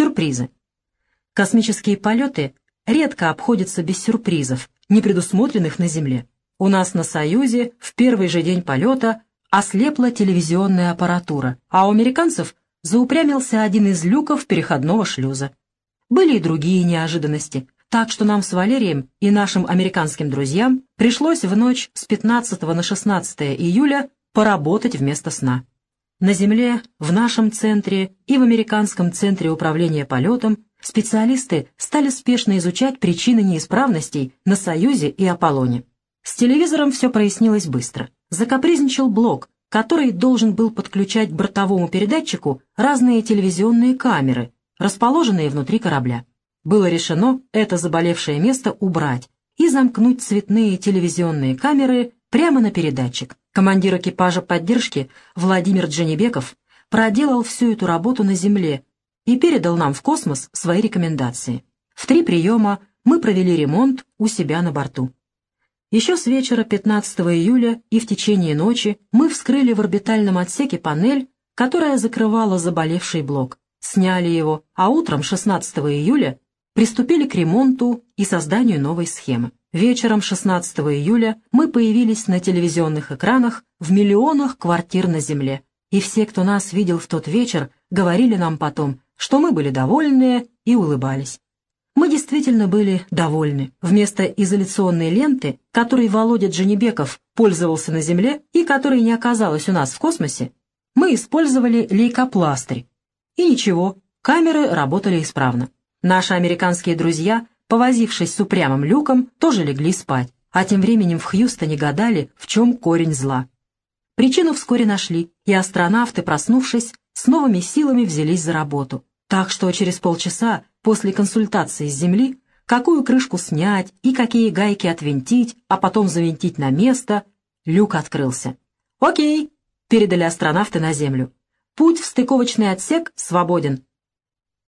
Сюрпризы. Космические полеты редко обходятся без сюрпризов, не предусмотренных на Земле. У нас на «Союзе» в первый же день полета ослепла телевизионная аппаратура, а у американцев заупрямился один из люков переходного шлюза. Были и другие неожиданности, так что нам с Валерием и нашим американским друзьям пришлось в ночь с 15 на 16 июля поработать вместо сна. На Земле, в нашем центре и в американском центре управления полетом специалисты стали спешно изучать причины неисправностей на «Союзе» и «Аполлоне». С телевизором все прояснилось быстро. Закапризничал блок, который должен был подключать бортовому передатчику разные телевизионные камеры, расположенные внутри корабля. Было решено это заболевшее место убрать и замкнуть цветные телевизионные камеры прямо на передатчик. Командир экипажа поддержки Владимир Джанибеков проделал всю эту работу на Земле и передал нам в космос свои рекомендации. В три приема мы провели ремонт у себя на борту. Еще с вечера 15 июля и в течение ночи мы вскрыли в орбитальном отсеке панель, которая закрывала заболевший блок, сняли его, а утром 16 июля приступили к ремонту и созданию новой схемы. Вечером 16 июля мы появились на телевизионных экранах в миллионах квартир на Земле. И все, кто нас видел в тот вечер, говорили нам потом, что мы были довольные и улыбались. Мы действительно были довольны. Вместо изоляционной ленты, которой Володя Джанибеков пользовался на Земле и которой не оказалось у нас в космосе, мы использовали лейкопластырь. И ничего, камеры работали исправно. Наши американские друзья повозившись с упрямым люком, тоже легли спать, а тем временем в Хьюстоне гадали, в чем корень зла. Причину вскоре нашли, и астронавты, проснувшись, с новыми силами взялись за работу. Так что через полчаса после консультации с Земли, какую крышку снять и какие гайки отвинтить, а потом завинтить на место, люк открылся. «Окей», — передали астронавты на Землю. «Путь в стыковочный отсек свободен.